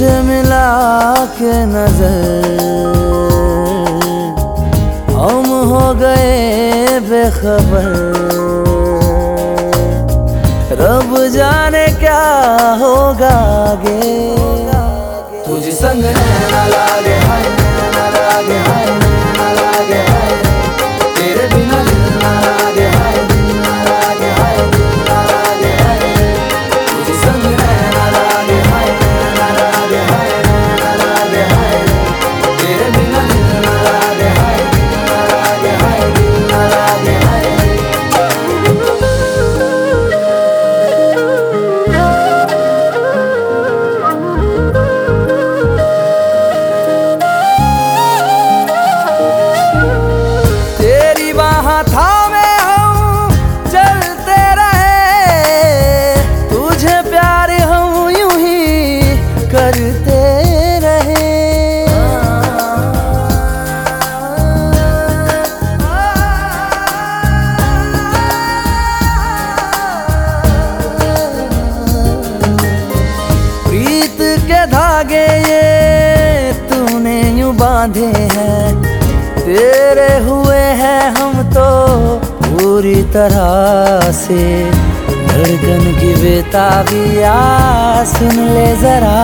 से मिला के नज़र। हम हो गए बेखबर। रब जाने क्या होगा आगे? तुझे संग लागे। के धागे ये तूने यूँ बांधे हैं। तेरे हुए हैं हम तो पूरी तरह से। धड़कन की बेताबिया सुन ले जरा।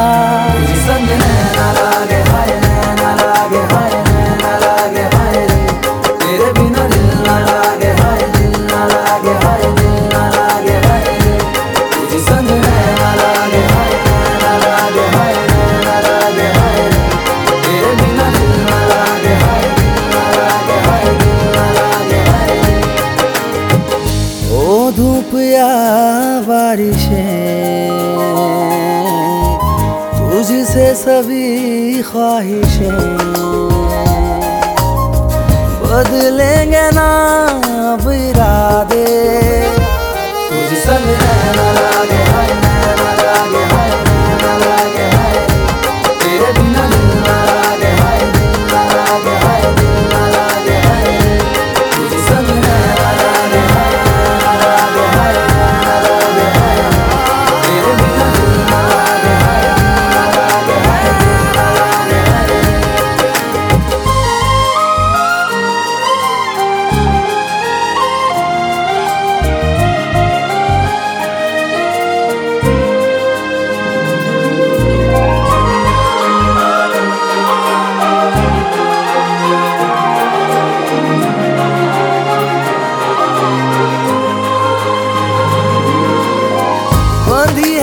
संग ना लागे, हाय ना लागे, हाय धूप या बारिशें तुझसे सभी ख्वाहिशें बदलेंगे ना अब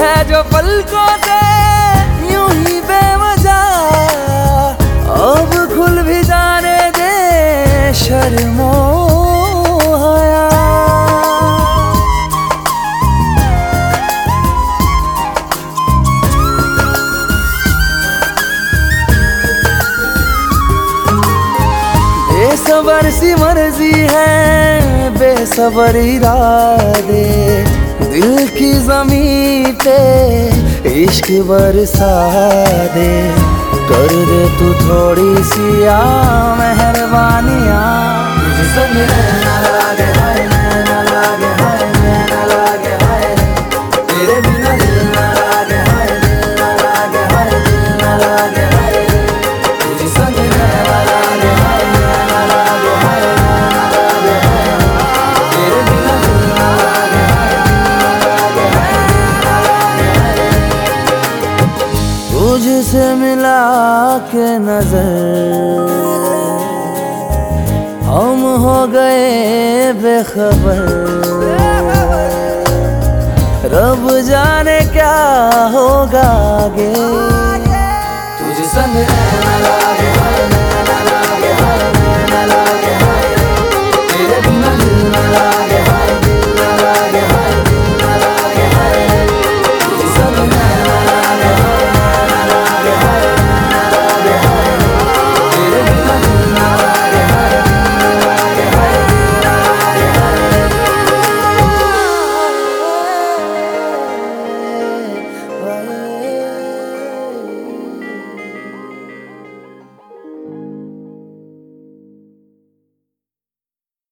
है जो पलकों से यूँ ही बेवजह। अब खुल भी जाने दे शर्मो सबर सी मर्ज़ी है बेसबरी राधे। दिल की जमी पे इश्क बरसा दे कर दे तू थोड़ी सी आ मेहरबानिया। से मिला के नज़र। हम हो गए बेखबर। रब जाने क्या होगा आगे।